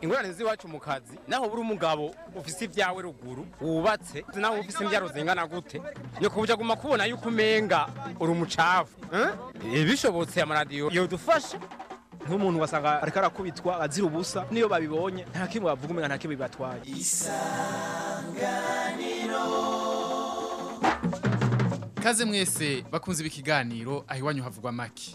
ingorane z'iwacu mu kazi naho buri umugabo ufise ibyawe ruguru wubatse naho ufise imbyaro zingana gute ni kubuja guma kubona yuko umenga uri umucafu eh? bishobotse amaradiyo yodufasha nk'umuntu wasanga ariko arakubitwa azira ubusa niyo babibonye nta kimwe bavuga umenga nta kimwe bibatwaye isanganiro kaze mwese bakunze ibi kiganiro aho iwanyu havugwa make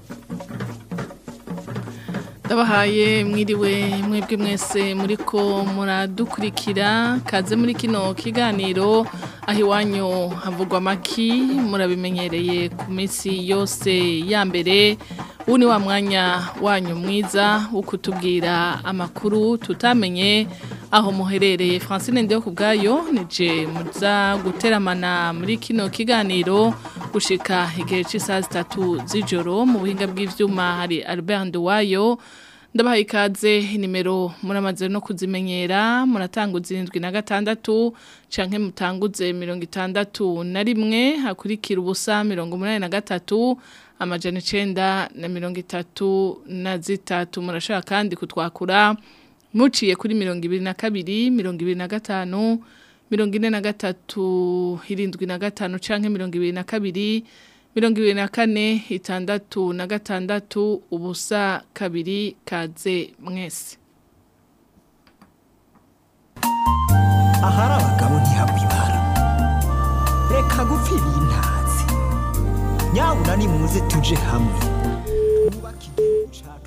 ndabahaye mwiriwe mwebwe mwese muri ko muradukurikira kaze muri kino kiganiro aho iwanyu havugwa amaki murabimenyereye ku minsi yose ya mbere ubu ni wa mwanya wanyu mwiza wo kutubwira amakuru tutamenye aho muherereye francine ndeyo ku bwayo nije muza guteramana muri kino kiganiro gushika igihe cy'isaha zitatu z'ijoro mu buhinga bw'ibyuma hari albert nduwayo ndabahaye ikaze nimero muramaze no kuzimenyera muratanguze irindwi na gatandatu canke mutanguze mirongo itandatu na rimwe hakurikira ubusa mirongo umunani na gatatu amajana icenda na mirongo itatu na zitatu murashobora kandi kutwakura muciye kuri mirongo ibiri na kabiri mirongo ibiri na gatanu mirongo ine na gatatu irindwi na gatanu canke mirongo ibiri na kabiri mirongo ibiri na kane itandatu na gatandatu ubusa kabiri kaze mwese ahari abagabo ntihabwe ibara reka gupfa ibintazi nyabuna nimuze tuje hamwe mwubake igihugu cyacu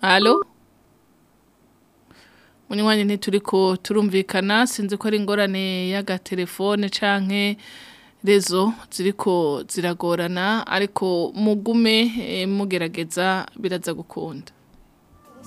halo munywanyi ntituri turumvikana sinzi ko ari ingorane y'agatelefone canke rezo ziriko ziragorana ariko mugume eh, mugerageza biraza gukunda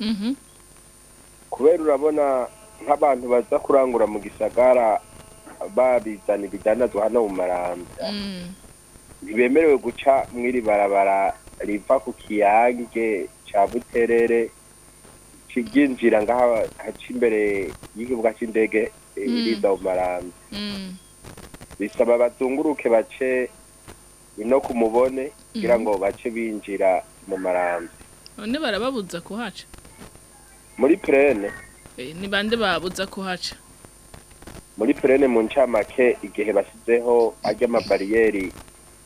mhm. kubera urabona nk'abantu baza kurangura mu gisagara babizana ibidandazwa hano mu marambya mm. ntibemerewe guca mw'iri barabara riva ku kiyange cya buterere kibyinjira ngaha haca imbere y'ikibuga cy'indege eh, mm. iriza mu marambya mm. bisaba bazunguruke bace ino kumubone kugira ngo bace binjira mu marambi none barababuza kuhaca muri purene eh, ni bande babuza kuhaca muri purene mu ncamake igihe basizeho ajya amabariyeri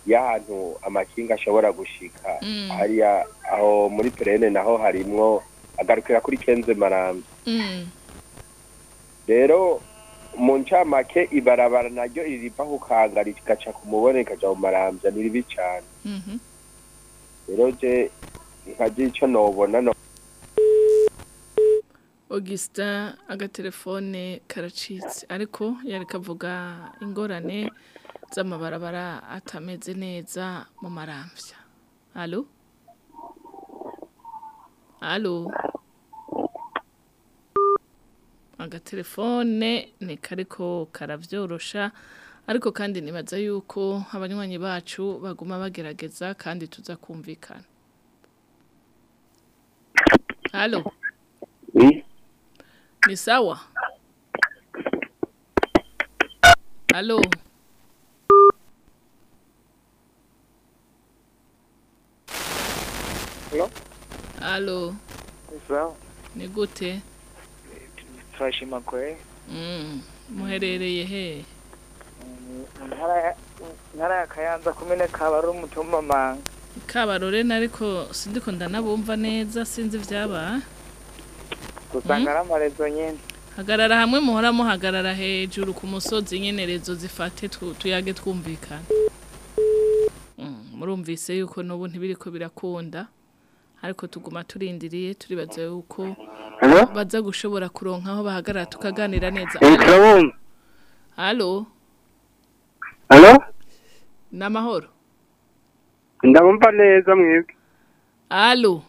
y'ahantu amakinga ashobora gushika mm. hariya aho muri purene naho harimwo agarukira kuri kenze marambi mm. rero mu ncamake ibarabara naryo ririva ku kanga rigaca ku muboneka mu marambya ni ribi cyane mm-hmm. rero je nkagira icyo nobona no Augusta agatelefone karacitse ariko yari kavuga ingorane z'amabarabara atameze neza mu maramvya Allo Allo Agatelefone ni kariko karavyorosha ariko kandi nibaza yuko abanywanyi bacu baguma bagerageza kandi tuza kumvikana halo ni sawa halo halo ni gute turashima kure mm, muherereye hehe ntara ya kayanza kumene kabarore umutumamanga kabarore nariko sindiko ndanabumva neza sinzi ibyaba usanga hmm? nyine hagarara hamwe muhora muhagarara hejuru ku musozi nyenerezo zifate tuyage twumvikana hmm, murumvise yuko n'ubu ntibiriko birakunda ariko tuguma turindiriye turibaza yuko baza gushobora kuronka aho bahagarara tukaganira neza halo hano ni amahoro ndabumva neza mwebwe alo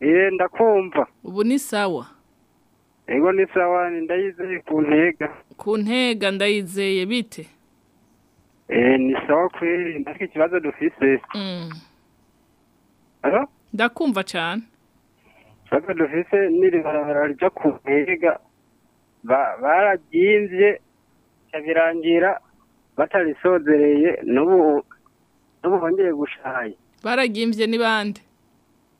ye ndakumva ubu ni sawa ego ni sawa ndayizeye ku ntega ku ntega ndayizeye bite eee ni sawa kweri ndafite ikibazo dufise mm. ndakumva cyane ikibazo dufise n'iri barabara rijya ku ntega bararyinze birarangira batarisozereye n'ubu n'ubu bongeye gushaya baragimbye n'ibandi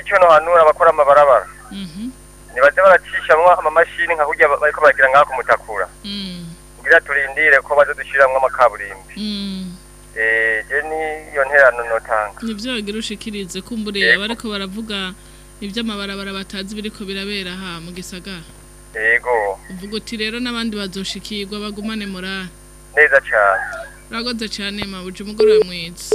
icyo mm. no hanura abakora amabarabara mhm. nibaze baracishamwa amamashini nka kurya bariko baragira ngaha kumutakura mm. kugira turindire ko baze dushiramwo amakaburimbi eee eh, ni iyo nterano notanga nibyo bagira ushikirize kumbure bariko baravuga iby'amabarabara batazi biriko birabera aha mugisaga gisagara yego uvuga uti rero n'abandi bazoshikirwa bagumane morale neza cyane uragoze cyane mabuja umugoroba mwiza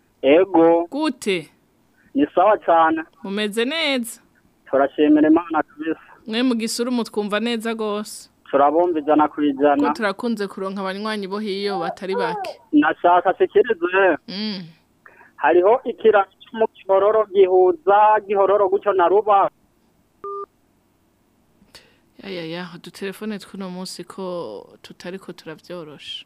ego gute ni sawa cyane mumeze neza turashimira imana kabisa mwe mu gisuru mutwumva neza rwose turabumva ijana ku ijana turakunze kuronka abanywanyi bo hiyo batari bake nashaka sikirize mm. hariho ikirango cy'umukihororo gihuza gihororo gutyo na ruba yaya udutelefone tw'uno munsi ko tutari ko turabyoroshe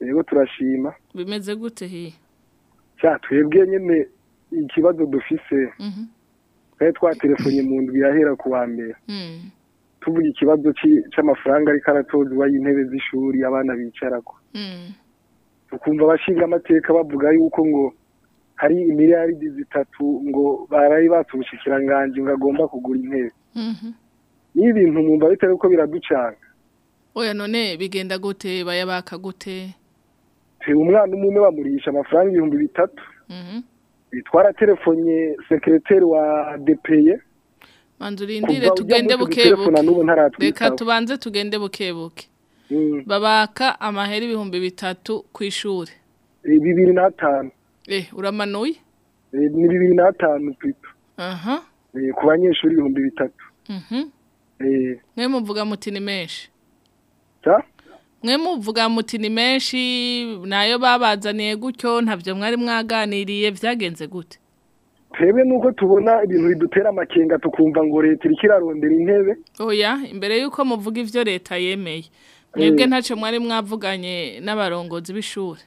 yego turashima bimeze gute hiya cya twebwe nyine ikibazo dufise mhm. twari twatelefone mu nzu yahera ku wa mbere hmm. tuvuga ikibazo cy'amafaranga ariko aratozwa intebe z'ishuri abana bicarako hmm. tukumva abashinga amateka bavuga yuko ngo hari imiriyaridi zitatu ngo baraye batse ubushyikirangange ngo agomba kugura intebe mhm. ni ibintu mva bitari uko biraducanga oya none bigenda gute bayabaka gute umwana umwe bamurisha amafaranga ibihumbi bitatu mhm. twaraterefone sekiroteri wa depeye manzu urindire tugende buke reka tubanze tugende bukebuke buke mm. babaka amahera ibihumbi bitatu ku ishuri eh, bibiri n'atanu eh, uramanuye eh, ni bibiri n'atanu pipa ku banyeshuri ibihumbi bitatu mhm. mwe muvuga muti ni menshi mwe muvuga muti ni menshi nayo babazaniye gutyo ntabyo mwari mwaganiriye byagenze gute twebwe nuko tubona ibintu bidutera amakenga tukumva ngo leta iri kirarondera intebe oya imbere y'uko muvuga ibyo leta yemeye mwebwe eh. ntacyo mwari mwavuganye n'abarongozi b'ishuri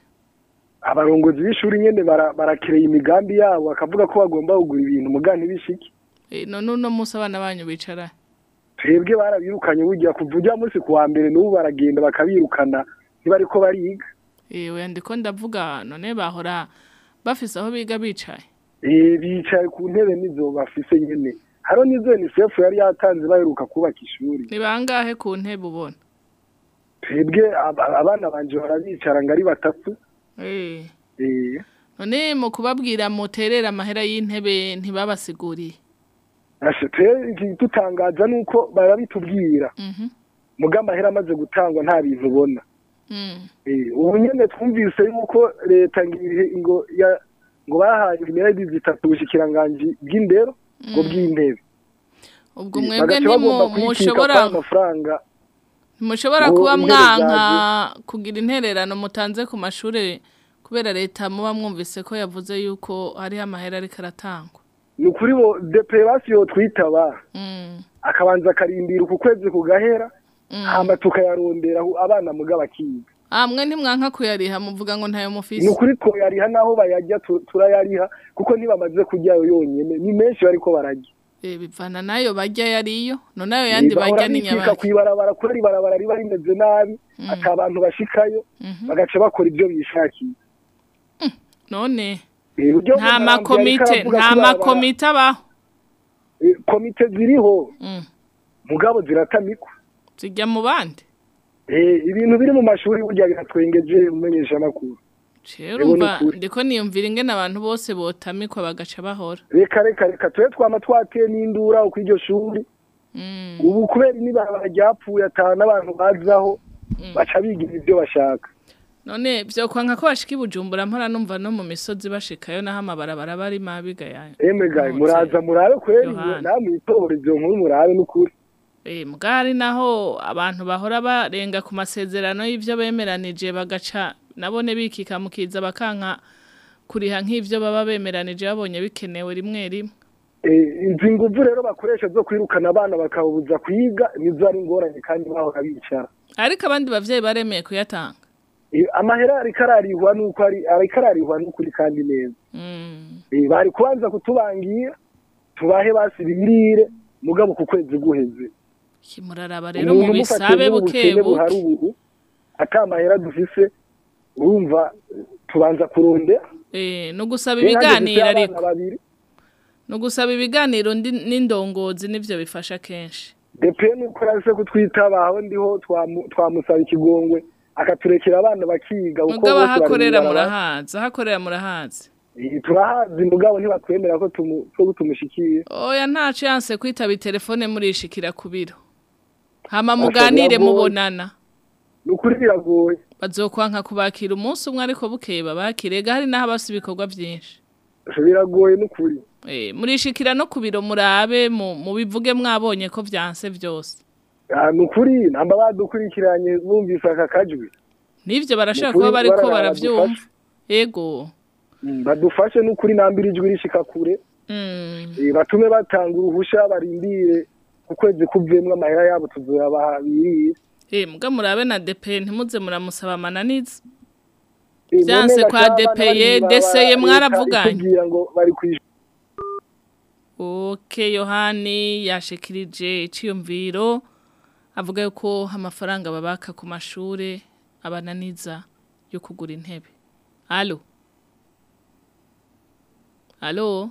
abarongozi b'ishuri nyine barakereye imigambi yabo bakavuga ko bagomba kugura ibintu mugana ibishiki eh, none uno munsi abana banyu bicara twebwe barabirukanye bujya kuva ujya munsi wa mbere n'ubu baragenda bakabirukana ntibariko bariga yewe ndiko ndavuga none bahora bafise aho biga bicaye eh, bicaye ku ntebe nizo bafise nyene hariho n'izo UNICEF yari yatanze baheruka kubaka ishuri ni bangahe ku ntebe ubona twebwe abana banje barabicara ngo ari batatu eh. Eh. none mu kubabwira muterera amahera y'intebe ntibabasiguriye dutangaza ni uko barabitubwira mugamba mm-hmm. ahera amaze gutangwa nta bintu ubona mm. eh, ubu nyine twumvise yuko leta ngo ngo bahaye imiradi zitatu ubushikiranganji bw'indero mm. ngo bw'intebe ubwo eh, mwebwe ntimushobora mushobora kuba mwanka kugira intererano mutanze ku mashuri kubera leta muba mwumvise ko yavuze yuko hariho amahera ariko aratangwa ni ukuri bo deperevasiyo twitaba mm. akabanza akarindira uku kwezi kugahera mm. hamba tukayarondera abana mugaba bakiga amwe ah, ntimwanka kuyariha muvuga ngo ntayo mufise ni ukuri tuyariha naho bayajya turayariha kuko ntibamaze kujyayo yonyine ni menshi bariko barajya eh, bivana nayo bajya yariyo none ayo eh, yandi bajya ni nyabari kuyibarabara kubera ibarabara riba rimeze nabi mm. akaba abantu bashikayo mhm. bagaca bakora ibyo bishakiye none nta makomite nta makomite abaho eh, komite ziriho mm. mugabo ziratamikwa zijya mu bandi eh, ibintu biri mu mashuri burya biratwengeje umenyesha amakuru urumva ndiko niyumvira ingene abantu bose botamikwa bagaca bahora reka reka reka tube twama twateye n'indura uko iryo shuri mm. ubu kubera niba ryapfuye atanu abantu bazaho mm. baca bigira ibyo bashaka none byokwa nka ko bashika ibujumbura mpora numva no mu misozi bashikayo naho amabarabara bari mabiga yayo emwe gayi eh, muraza murabe kweri namwe itobora nkuru murabe n'ukuri eh mugari naho abantu bahora barenga ku masezerano y’ibyo bemeranije bagaca nabone bikika mukiza bakanka kuriha nk'ivyo baba bemeranije babonye bikenewe rimwe rimwe eh, inzi nguvu rero bakoresha zo kwirukana abana bakabubuza kwiga nizo ari ingorane kandi bahora bicara ariko abandi bavyeyi baremeye kuyatanga amahera ariko ararihwa nuko ari ararihwa n'ukuri kandi neza mm. bari kubanza kutubangira tubahe basibirire mugabo ku kwezi guheze kimuraraba rero mu bisabe buke buke dufise urumva tubanza kurondera e, no gusaba ibiganiro ariko no gusaba ibiganiro n'indongozi nivyo bifasha kenshi depe nuko rase kutwitabaho ndiho twamusaba ikigongwe akaturekera abana bakiga mugabo hakorera murahazi ahakorera murahazi turahazi mugabo ntibatwemera ko tumushikira oya nta chance kwitaba telefone murishikira ku biro hama muganire mubonana ni ukuri biragoye bazokwanka kubakira umunsi umwe ariko bukeye babakire hari n'aho abasa ibikorwa byinshi biragoye ni ukuri eh, murishikira no ku biro murabe mubivuge mwabonye ko byanse byose Ah, nukuri namba badukurikiranye bumvise aka kajwi n'ibyo barashaka kuba bari ko barabyumva yego mm, badufashe n'ukuri nambira ijwi rishika kure mm. eh, batume batanga uruhushya barindire ukwezi kwezi kuvuyemo amahera yabo tuzoyabaha biriye eh murabe na depe ntimuze muramusaba mananiza eh, byanse kwa depe ye deseye mwaravuganye Okay Yohani yashikirije iciyumviro avuga yuko amafaranga babaka ku mashuri abananiza yo kugura intebe alo alo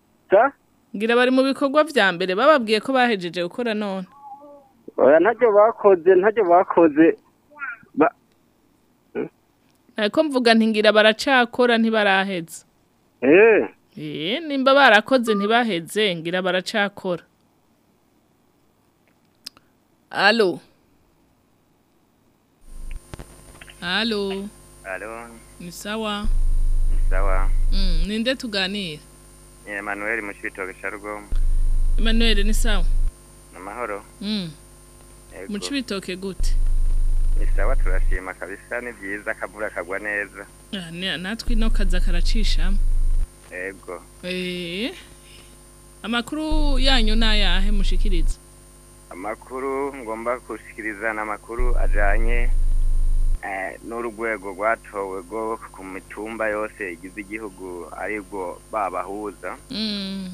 ngira bari mu bikorwa bya mbere bababwiye ko bahejeje gukora none ntabyo bakoze ntabyo bakoze hmm? ariko mvuga ntingira baracakora ntibaraheze eee eh. eh, nimba barakoze ntibaheze ngira baracakora alo halo halo ni sawa ni ninde tuganira mm, ni emanuel mushyiritoga sharugomu emanuel ni sawa mm. ni amahoro muci bitoke gute ni turashima kabisa ni byiza akavura kagwa neza ah, natwi ino kaza karacisha yego eh. amakuru yanyu ni ayahe mushikiriza amakuru ngomba gushikiriza ni amakuru ajyanye Eh, n'urwego rwatowe rwo ku mitumba yose igize igihugu aribwo babahuza mm.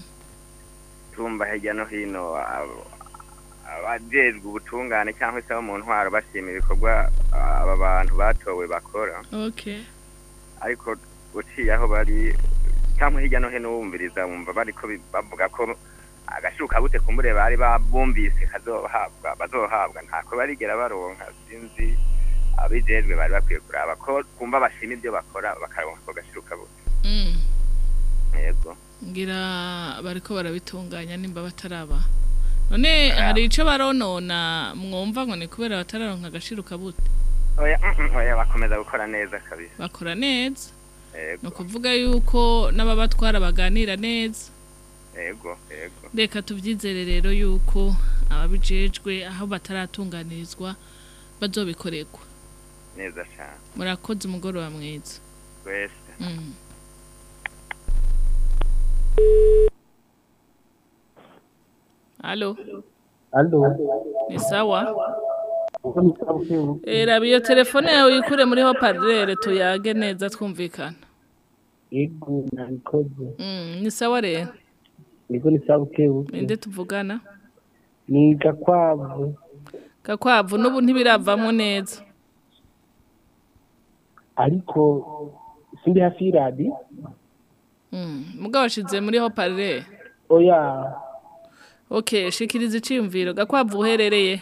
tumba hirya no hino abajejwe ubutungane cyangwa se abo mu ntwaro bashima ibikorwa aba bantu batowe bakora ariko uciye aho bari cyangwa hirya no hino wumviriza wumva bari bavuga ko agashuka bute kumbure bari bumvise bazohabwa ntako barigera baronka sinzi abizerwe bari bakwiye kuraba ko kumva bashima ibyo bakora bakaronka ako gaciro kabutse mm. yego ngira bariko barabitunganya nimba bataraba none ah. hari icyo baronona mwumva ngo ni kubera batararonka agaciro kabutse oya bakomeza gukora neza kabisa bakora neza ni ukuvuga yuko n'ababatwara baganira neza yego yego reka tubyizere rero yuko ababijejwe aho bataratunganirizwa bazobikorerwa neza cyane murakoze umugoroba mwiza twese halo mm. ni sawa raba iyo telefone yawe uyikure muri hoparlere tuyage neza twumvikana mm, ni sawa rero ninde tuvugana ni gakwavu gakwavu n'ubu ntibiravamo neza ariko sindi hafi y'iradi hmm. mubwo washize muri hopare oya oh, oke shikiriza iciyumviro gakwavu uherereye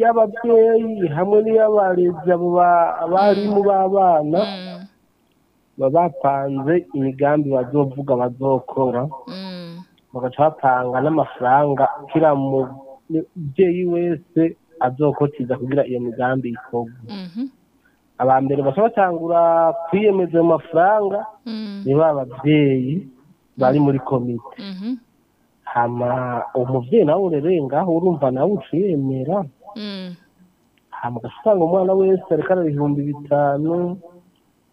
y'ababyeyi hamwe n'iy'abarezi abo abarimu b'abana mm. baba bapanze imigambi bazovuga bazokora mm. bagaca bapanga n'amafaranga kiriya mubyeyi wese azokotiza kugira iyo migambi ikorwe mm-hmm. aba mbere baca batangura kwiyemeza ayo mafaranga mm. ni ba bari muri komite mm-hmm. hama umubyeyi nawe urebereye ngaho urumva nawe uciyemera mm. hama ugasanga umwana wese ariko ibihumbi bitanu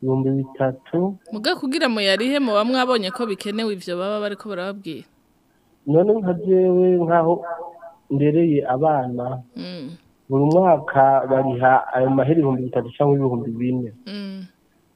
ibihumbi bitatu muga kugira ngo yarihe muba mwabonye ko bikenewe ibyo baba bari ko barababwira none nka jewe nk'aho ndereye abana mm. buri mwaka bariha ayo mahera ibihumbi bitatu cyangwa ibihumbi bine mm.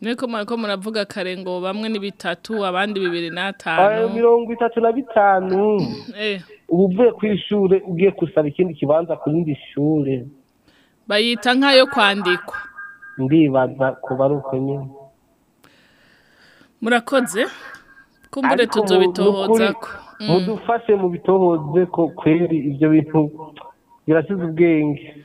nuko ko muravuga kare ngo bamwe ni bitatu abandi bibiri n'atanu mirongo itatu na bitanu eh. ubu uvuye ku ishuri ugiye gusaba ikindi kibanza ku rindi shuri bayita nk'ayo kwandikwa ndibaza kuba ari uko nyine murakoze kumbure tuzobitohoza ko mm. mudufashe mu bitohoze ko kweri ibyo bintu birasize ubwenge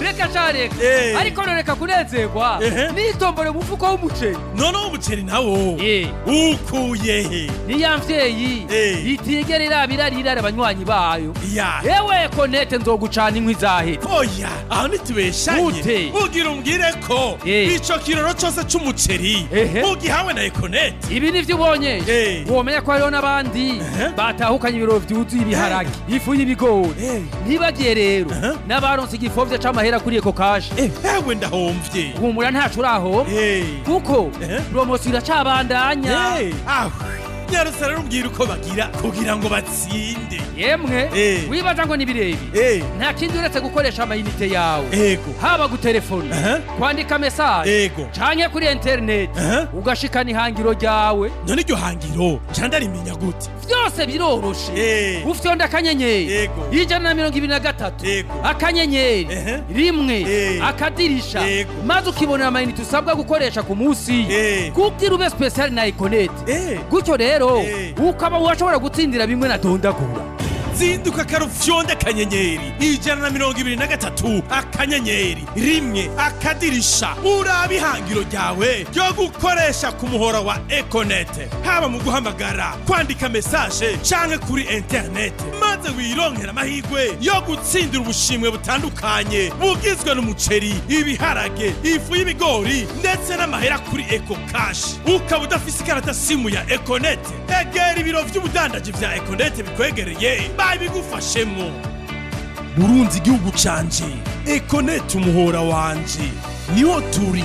reka sha eh. ariko reka kunezerwa nitombore umufuko w'umuceri noneho umuceri nawo ukuye he ni ya mvyeyi abanywanyi bayo yewe konete nzogucana inkwi zahera oya aho nitubeshanye ugira umbwire ko ico kiroro cose c'umuceri ugihawe na ekonete ibi nivyo ubonye womenya ko hariho n'abandi batahukanye ibiroro vyuzuye ibiharage ifu y'ibigori ntibagiye rero n'abaronse igifovya c'amahera kuri eko kashe ewe ndahomvye humura ntaco urahomba kuko ikiganiro kiracabandanya nyarusara rumbwira uko bagira kugira ngo batsinde yemwe eh. wibaza ngo ni eh. nta kindi uretse gukoresha amayinite yawe haba gutelefona kwandika mesaje canke kuri interineti ugashikana ihangiro ryawe none iryo hangiro candarimenya gute byose biroroshe eh. ufyonda akanyenyeri ijana na mirongo ibiri na gatatu akanyenyeri rimwe akadirisha maze ukibonera amayinite usabwa gukoresha ku munsi kuko ube spesiyali na ikonete gutyo rero rero uko aba uwashobora gutsindira bimwe na dondagura zinduka karufyonde akanyenyeri ijana na mirongo ibiri na gatatu akanyenyeri rimwe akadirisha urabe ihangiro ryawe ryo gukoresha ku muhora wa ekonete haba mu guhamagara kwandika mesaje cyangwa kuri interinete maze wirongera amahirwe yo gutsindira ubushimwe butandukanye bugizwe n'umuceri ibiharage ifu y'ibigori ndetse n'amahera kuri eko kashi ukaba udafise ikarata simu ya ekonete egera ibiro by'ubudandaji vya ekonete bikwegereye ntabigufashemo burunzi igihugu canje ekonete umuhora wanjye niho turi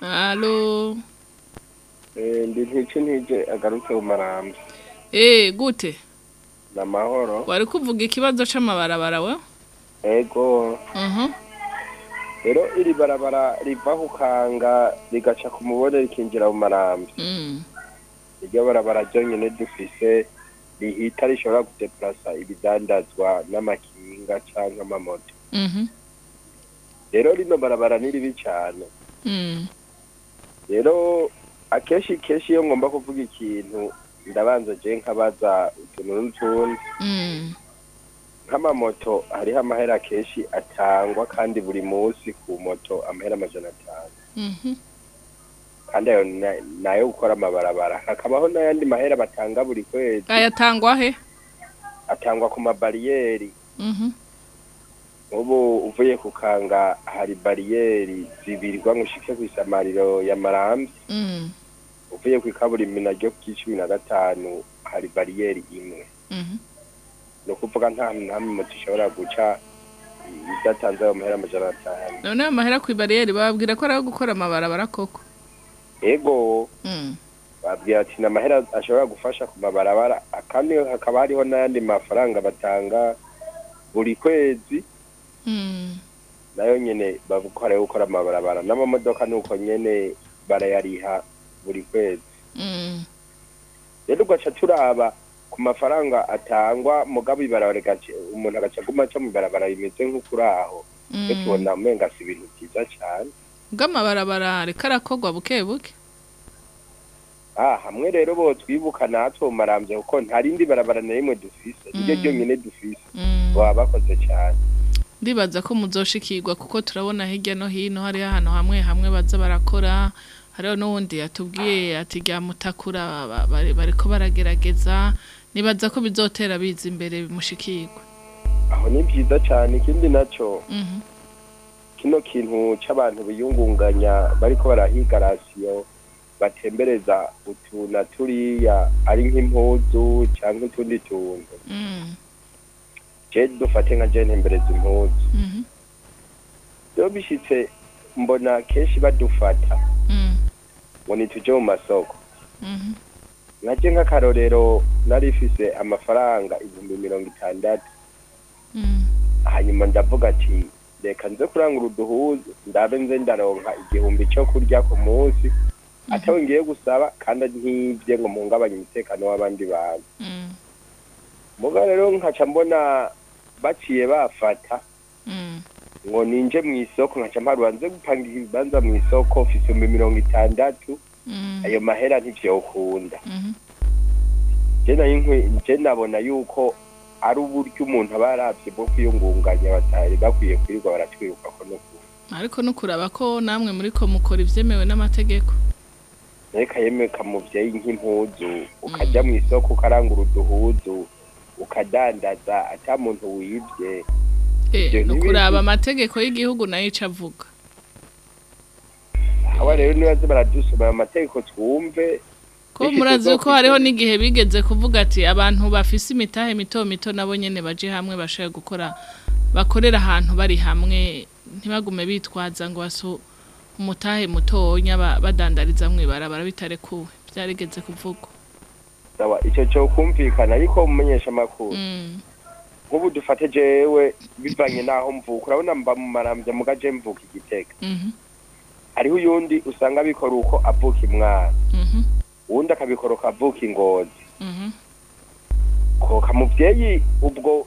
alo eh, ndi ntice ntije agarutse mu maramba eee eh, gute ni amahoro wari kuvuga ikibazo cy'amabarabara we ego aha mhm. rero iri barabara riva ku kanga rigaca ku mubone rikinjira mu marambi mm. iryo barabara ryonyine dufise rihita rishobora gudeparasa ibidandazwa n'amakinga cyangwa amamoto mm-hmm. rero rino barabara ni ribi cyane mm. rero akenshi kenshi iyo ngomba kuvuga ikintu ndabanza nje nkabaza utuntu n'utundi mm. nk'amamoto hariho amahera kenshi atangwa kandi buri munsi ku moto amahera amajana atanu mhm. kandi ayo nayo gukora amabarabara hakabaho n'ayandi mahera batanga buri kwezi ayatangwa he atangwa ku mabariyeri mhm. ubu uvuye ku kanga hari bariyeri zibirirwa ngo ushike ku isamariro ya marambi mm. uvuye ku ikaburimbo naryo ry'icumi na gatanu hari bariyeri imwe mhm. ni ukuvuga nta namwe moto ishobora guca idatanze ayo mahera amajana atanu noneho amahera ku ibariyeri bababwira ko ari ayo gukora amabarabara koko ego hmm. babwira ati ni amahera ashobora gufasha ku mabarabara kandi hakaba hariho n'ayandi mafaranga batanga buri kwezi hmm. nayo nyine bakora yo gukora amabarabara n'amamodoka ni uko nyine barayariha buri kwezi hmm. rero ugaca turaba mafaranga atangwa mugabo ibarabara umuntu agaca aguma aca mu ibarabara rimeze nk'ukuri aho rero mm. tubona umenga si ibintu byiza cyane bw'amabarabara reka arakorwa buke buke ah, hamwe rero bo twibuka natwe marambye kuko nta rindi barabara na rimwe dufise niryo mm. ryonyine dufise baba mm. bakoze cyane ndibaza ko muzoshikirwa kuko turabona hirya no hino hariho ahantu hamwe hamwe baza barakora hariho n'uwundi yatubwiye ati rya mutakura bariko baragerageza nibaza ko bizotera biza imbere bimushikirwa aho ni byiza cyane ikindi nacyo mhm. kino kintu cy'abantu biyungunganya bariko barahiga rasiyo batembereza utuna turiya ari nk'impuzu cyangwa utundi tuntu mhm. je dufate nka je ntembereza impuzu rero mhm. bishyitse mbona kenshi badufata ngo ntitujye mu masoko nacyo nk'akarorero narifise amafaranga ibihumbi mirongo itandatu mm. hanyuma ndavuga ati reka nze kurangura uduhuza ndabe nze ndaronka igihumbi cyo kurya ku munsi mm-hmm. atawe ngiye gusaba kandi ntibye ngo muhungabanye umutekano w'abandi bantu mm. muga rero nkaca mbona baciye bafata mm. ngo ninje mu isoko nkaca mparura nze gupanga ibibanza mu isoko fise ibihumbi mirongo itandatu Mm-hmm. ayo mahera ntibyokunda mm-hmm. njye nabona yuko ari uburyo umuntu aba yarabye bwo kwiyungunganya batari bakwiye kwirirwa baratwiruka ko n'ukuntu ariko no kuraba ko namwe muri ko mukora ibyemewe n'amategeko reka mu ukamubyeyi nk'impuzu mm. ukajya mu isoko ukarangura uduhuzu ukadandaza atamuntu wibye eh, ni ukuraba amategeko y'igihugu nayo ica avuga aba rero nibaze baradusomera amategeko twumve ko murazi ko hariho n'igihe bigeze kuvuga ati abantu bafise imitahe mito mito nabo nyene baje hamwe bashaka gukora bakorera ahantu bari hamwe ntibagume bitwaza ngo baso umutahe mutonya badandariza mu ibarabara bitarekuwe byarigeze kuvugwa icyo cyo kumvikana ariko mumenyesha amakuru mm. nk'ubu dufate jewe bivanye naho mvuka urabona mba mu marambya mugaje mvuka igitega mhm. hariho uyundi usanga bikora uko avuka imwana mhm. uwundi akabikora uko avuka ingozi mhm. koka mubyeyi ubwo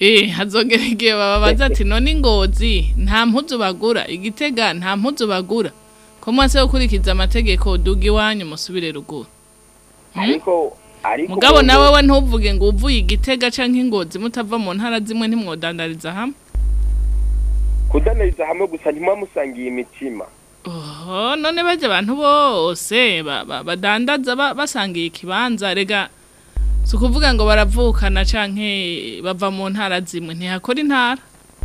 eh hazogera igihe bababaza ati none ingozi nta mpuzu bagura igitega nta mpuzu bagura ko mwase gukurikiza amategeko duga iwanyu musubire ruguru hmm? mugabo nawe we ntuvuge ngo uvuye igitega cyangwa ingozi mutava mu ntara zimwe ntimwodandariza hamwe kudanariza hamwe gusa ntimubamusangiye imitima none bajya abantu bose badandaza basangiye ikibanza rega si ukuvuga ngo baravukana cyangwa bava mu ntara zimwe ntihakora intara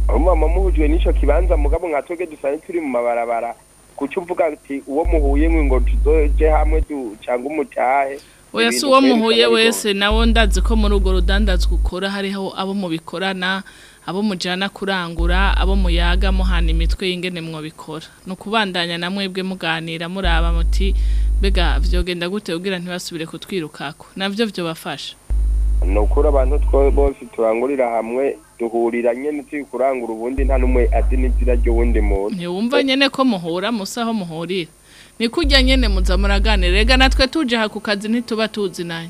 mama muhujwe n'icyo kibanza mugabo mwatwebwe dusanzwe turi mu mabarabara kuko uvuga ati uwo muhuye ngo tudoje hamwe ducanga umutahe oya si uwo muhuye wese nawe ndazi ko muri urwo rudandazwa ukora hariho abo mubikorana abo mujana kurangura abo muyaga muhana imitwe y'ingene mwobikora ni kubandanya na mwebwe muganira muraba muti bega vyogenda gute kugira ntibasubire kutwirukako navyo vyobafasha bafasha ukuri abantu bose turangurira hamwe duhurira nyene turi kurangura ubundi nta n'umwe azi n'inzira ry'uwundi muntu ntiwumva nyene ko muhura musaho muhurira ni kujya nyene muza muraganira rega natwe tuje haku kazi ntituba tuzinanye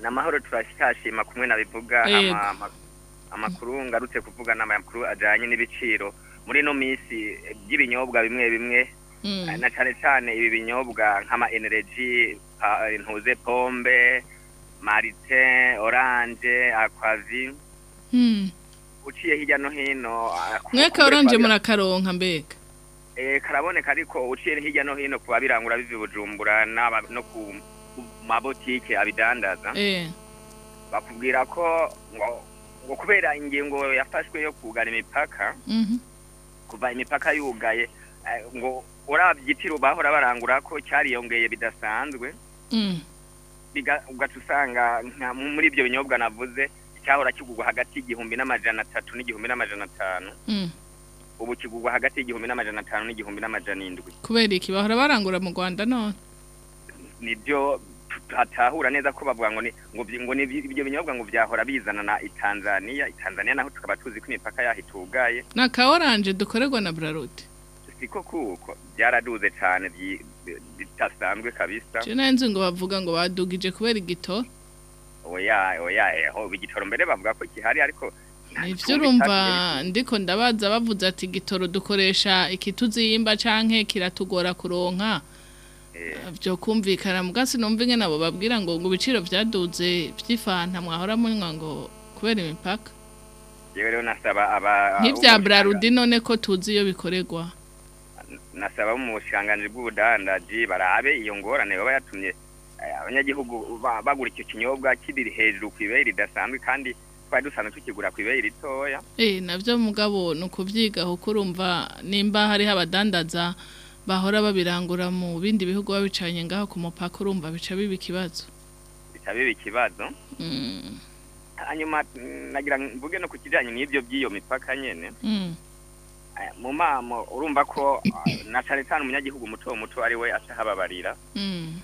ni amahoro turashyashima kumwe nabivuga amakuru ngarutse kuvuga ni amakuru ajyanye n'ibiciro muri ino minsi by'ibinyobwa bimwe bimwe hmm. na cyane cyane ibi binyobwa nk'ama energy ntuze pombe marite orange akwazi hmm. uciye hirya no hino mweka oranje murakaronka mbega eh, karaboneka ariko uciye hirya no hino ku babirangura bivuye bujumbura no ku mabotike abidandaza eh. bakubwira ko ngo kubera ingingo yafashwe yo kugana imipaka mhm. kuva imipaka yugaye eh, ngo urabyitiro igiciro bahora barangura ko cyariyongeye bidasanzwe mm. ugaca usanga muri ibyo binyobwa navuze cyahora kigurwa hagati y'igihumbi n'amajana atatu n'igihumbi n'amajana atanu mm. ubu kigurwa hagati y'igihumbi n'amajana atanu n'igihumbi n'amajana indwi kubera iki bahora barangura mu rwanda none nibyo hatahura neza ko bavuga ngo ngo ibyo binyobwa ngo byahora bizana na itanzaniya itanzaniya naho tukaba tuzi ko imipaka yaho itugaye ni aka oranje dukorerwa na burarude siko kuko byaraduze cyane bitasanzwe kabisa nta ngo bavuga ngo badugije kubera igitoro oya oya eho igitoro mbere bavuga ko gihari ariko ibyo urumva ndiko ndabaza bavuze ati igitoro dukoresha ikituzimba cyangwa kiratugora kuronka byo kumvikana mugatsi numva inge nabo babwira ngo ngo ibiciro byaduze by'ifanta mwahora munywa ngo kubera imipaka nk'ibya burarudi none ko tuzi iyo bikorerwa nasaba mu bushiranganzi bw'ubudandaji barabe iyo ngorane baba yatumye eh, abanyagihugu bagura icyo kinyobwa kibiri hejuru ku ibeyi ridasanzwe kandi twari dusanzwe tukigura ku ibeyi ritoya eh nabyo mugabo ni ukubyigaho kurumva nimba hariho abadandaza bahora babirangura mu bindi bihugu babicanye ngaho ku mupaka urumva bica biba ikibazo bica biba ikibazo mm. hanyuma nagira mvuge no ku kijyanye n'ibyo by'iyo mipaka nyine mm. mu mama urumva ko na cyane cyane umunyagihugu muto muto ari we atahababarira mm.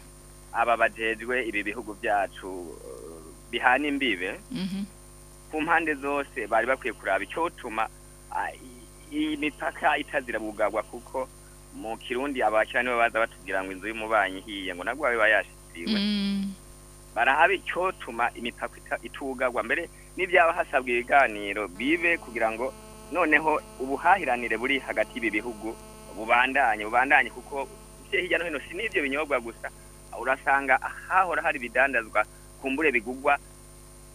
aba bajejwe ibi bihugu byacu uh, bihana imbibe mm-hmm. ku mpande zose bari bakwiye kuraba icyo uh, iyi mipaka itazira bugagwa kuko mu kirundi abashyirani niwe baza batubwira ngo inzu y'umubanyi ihiye ngo nabwo babe bayashyiriwe mm. barahabe icyotuma imipaka itugagwa mbere n'ibyaba hasabwa ibiganiro bibe kugira ngo noneho ubuhahiranire buri hagati y'ibi bihugu bubandanye bubandanye kuko bye hirya no hino si n'ibyo binyobwa gusa urasanga hahora hari ibidandazwa kumbure bigugwa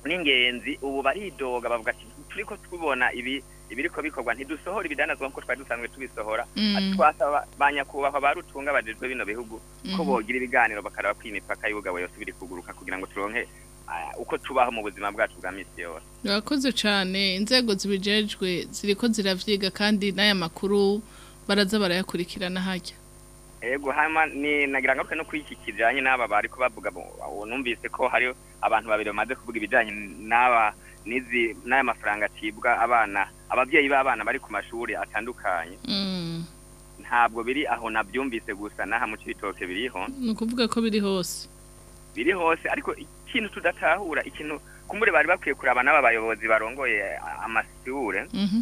n'ingenzi ubu baridoga bavuga ati turi ko tubona ibi ibiriko bikorwa ntidusohora ibidanazwa nk'uko twari dusanzwe tubisohora mm. twasaba ba nyakubahwa ba rutunga bajejwe bino bihugu ko mm. bogira ibiganiro bakaraba ko imipaka y'ubugabo yose biri kuguruka kugira ngo turonke ah, uko tubaho mu buzima bwacu bwa minsi yose urakoze cyane inzego zibijejwe ziriko ziravyiga kandi n'aya makuru baraza barayakurikirana hajya yego hama ni nagira ngaruka no kwiki kijanye n'aba bariko bavuga numvise ko hari abantu babiri bamaze kuvuga ibijyanye n'aba n'izi n'aya mafaranga acibwa abana ababyeyi b'abana bari ku mashuri atandukanye mm. ntabwo biri aho nabyumvise gusa n'aha mu cyitoke biriho ni ukuvuga ko biri hose biri hose ariko ikintu tudatahura ikintu kumbure bari bakwiye kuraba n'aba bayobozi barongoye amasure mhm.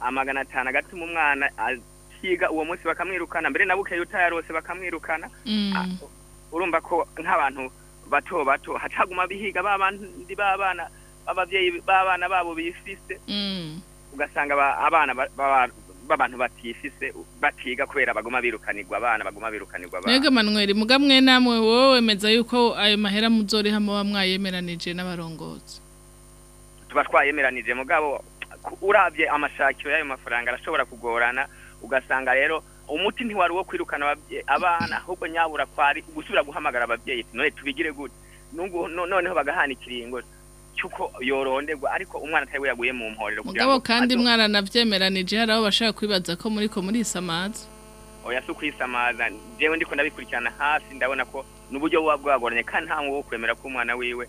amagana atanu agatuma umwana akiga uwo munsi bakamwirukana mbere na bukeye utayarose bakamwirukana mm. ah, urumva ko nk'abantu bato bato hataguma bihiga babandi b'abana ababyeyi b'abana babo bifise mm. ugasanga abana b'abantu batifise batiga kubera baguma birukanirwa abana baguma birukanirwa abana mwega manweri muga mwe namwe wowe meza yuko ayo mahera muzoriha muba mwayemeranije n'abarongozi tuba twayemeranije mugabo urabye amashakiro y'ayo mafaranga arashobora kugorana ugasanga rero umuti ntiwari uwo kwirukana abana ahubwo nyabura kwari gusubira guhamagara ababyeyi none tubigire gute noneho bagahana ikiringo cy'uko yorondegwa ariko umwana atari yaguye mu mporero kugira kandi mwana nabyemeranije hari aho bashaka kwibaza ko muri ko muri isamaza oya si ukwisamaza njyewe ndiko ndabikurikirana hafi ndabona ko n'uburyo buba bwagoranye kandi nta wo kwemera ko umwana wiwe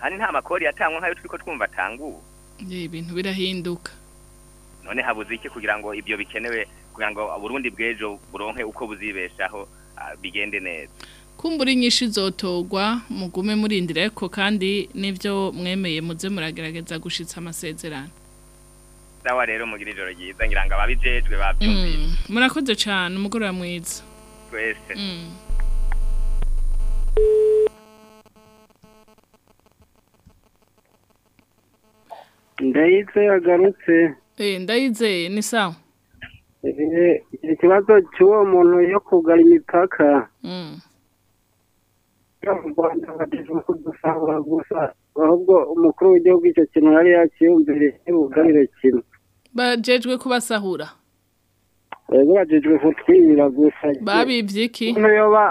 kandi nta makori yatangwa nk'ayo turi ko twumva atanguwe ibintu birahinduka none habuze iki kugira ngo ibyo bikenewe kugira ngo burundi bw'ejo buronke uko buzibeshaho bigende neza kumbura inyinshi zotogwa mugume murindire ko kandi n'ibyo mwemeye muze muragerageza gushyitsa amasezerano sawa rero mugira ijoro ryiza ngira ngo ababijejwe babyumvise mm. murakoze cyane umugoroba mwiza twese mm. ndayizeye yagarutse eh, ndayizeye ni sawa eh, ikibazo cy'uwo muntu yo kugara imipaka mm. ahubwo umukuru w'igihugu icyo kintu yari yakiyumviriye ntibugarire kimwe bajejwe kubasahura yego bajejwe kutwibira gusa byiki niyo ba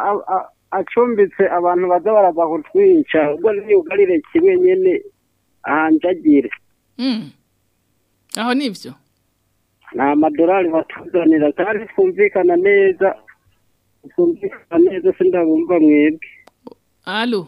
acumbitse abantu baza barava kutwica ubwo ugarire kimwe nyene mm aho nivyo ni amadorari batuzanira kandi twumvikana neza twumvikana neza sindabumva mwebwe mm. alo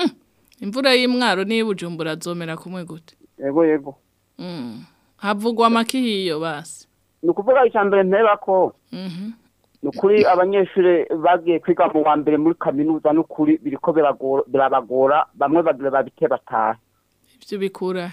Mm. Imvura y'imwaro ni bujumbura zomera kumwe gute. Yego yego. Mm. Havugwa makihiyo basi. Nukuvuga icyambere ntebako. Mhm. Mm ni ukuri abanyeshuri bagiye kwiga mu wa mbere muri kaminuza ni ukuri biriko birabagora bamwe bagira babite batahe ibyo bikura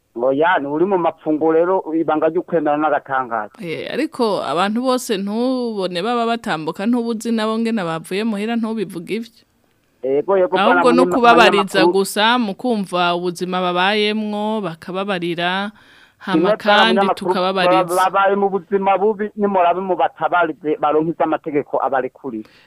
oya ni uri mu mapfunguro rero ibanga ryo kwemera n'agatangaza ariko abantu bose ntubone baba batambuka ntubuzi nabo ngena bavuye muhera nt’ubivuga ibyo ahubwo no kubabariza gusa mu kumva ubuzima babayemwo bakababarira hama kandi tukababariza babaye mu buzima bubi nimurabe mu batabarize baronkiza amategeko abari kuri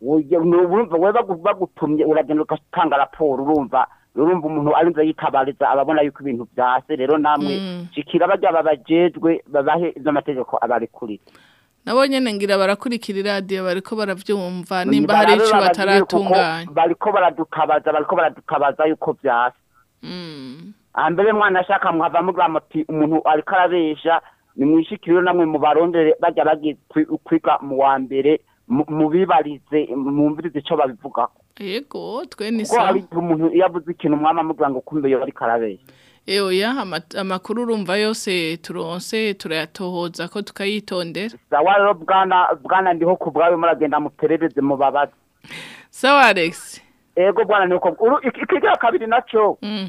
urumva wowe bagutumye uragenda ugatanga raporo urumva urumva umuntu arinze yitabariza ababona yuko ibintu byase rero namwe shikira bajya babajejwe babahe izo mategeko abarikurira nabo nyene ngira barakurikira iradiyo bariko baravyumva nimba hari ico bataratunganya bariko baradutabaza bariko baradutabaza yuko vyasa hambere mwana ashaka mwava mugira muti umuntu ariko arabesha nimwishikiriro namwe mu barondere bajya bagiye kwiga mu wa mbere mubibarize mwumvirize icyo babivugaho yego twe ni sa kuko umuntu iyo ikintu umwana amubwira ngo kumbe yo ariko arabeshya eoya amakuru urumva yose turonse turayatohoza ko tukayitondera sawa rero bwana ndiho ku bwawe muragenda muperereze mubabaze sawa alex ego bwana ni uko kabiri nacyo mm.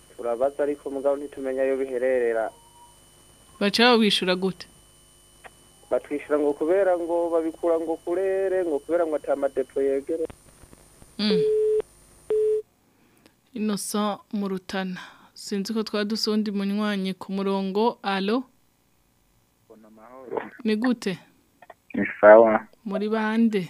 turabaza ariko mugabo ntitumenya ayo bihererera baca babishyura gute batwishyura ngo kubera ngo babikura ngo kurere ngo kubera ngo atamadepo yegere hmm. inoso mu sinzi ko twaba dusundi munywanyi ku murongo alo ni gute ni sawa muri bande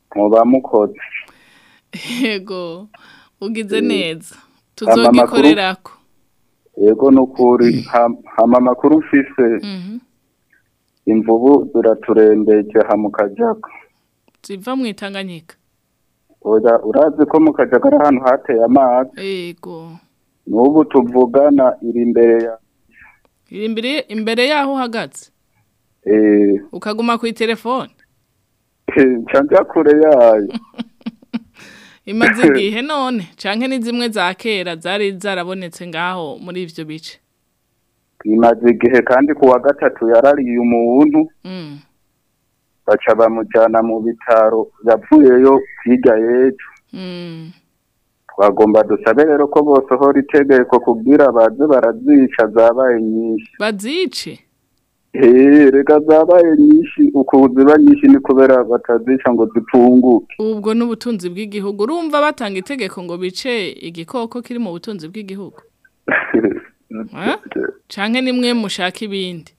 muba mukoze yego ugize eh, neza tuzogikorera ko yego ni mm. hama amakuru mfise mhm. imvubu ziraturembeje ha mu kajaga ziva mu itanganyika urazi ko mu kajaga ari ahantu hateye amazi yego n'ubu tuvugana iri imbere ya iri imbere imbere yaho uhagaze eh. ukaguma ku telefone eh, nshya kure yayo imaze igihe none canke ni zimwe za kera zari zarabonetse ngaho muri ibyo bice imaze igihe kandi ku wa gatatu yarariye umuntu mm. baca bamujyana mu bitaro yavuyeyo hirya y'ejo mm. bagomba dusabe rero ko bosohora itegeko kubwira baze barazica zabaye nyinshi bazice eh, reka zabaye nyinshi ukuntu ziba nyinshi ni kubera batazica ngo zitunguke ubwo n'ubutunzi bw'igihugu urumva batanga itegeko ngo bice igikoko kiri mu butunzi bw'igihugu eh? cyane nimwe mushaka ibindi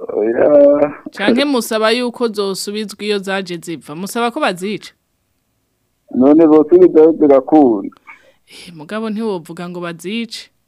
oh, cyane musaba yuko zosubizwa iyo zaje zipfa musaba ko bazica none bose ibidaho birakunda eh, mugabo ntiwovuga ngo bazice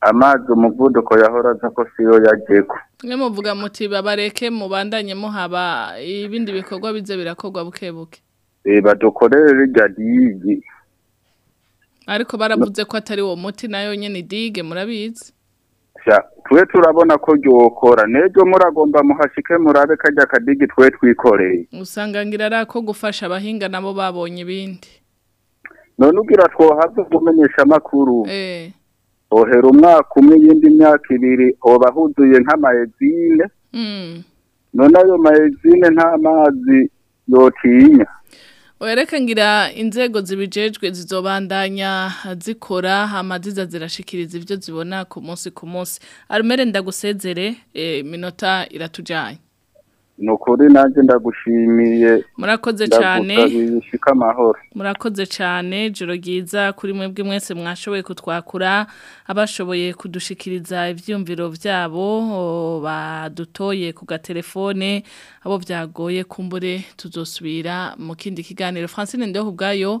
amazi umuvuduko yahoraza ko siyo yagego mwe muvuga muti babareke mubandanye muhaba ibindi bikorwa bize birakorwa bukebuke badukorere rijya rigi ariko baravuze ko atari uwo muti nayo nyine idige murabizi twe turabona ko ryokora n'ejo muragomba muhashike murabe kajya kadigi twe twikoreye usanga ngira ari ako gufasha abahinga nabo babonye ibindi none ugira twohabwe kumenyesha amakuru eee eh. ohera umwaka umwe iyindi myaka ibiri oba huzuye nk'amayezine mm. none ayo mayezine nta mazi yotinya wereka ngira inzego zibijejwe zizobandanya zikora hama ziza zirashikiriza ivyo zibona ku munsi ku munsi arumere ndagusezere e, eh, minota iratujanye ni nanjye ndagushimiye murakoze cyane amahoro murakoze cyane joro ryiza kuri mwebwe mwese mwashoboye kutwakura abashoboye kudushikiriza ibyumviro byabo badutoye ku gatelefone abo byagoye kumbure tuzosubira mu kindi kiganiro francine ndeho ubwayo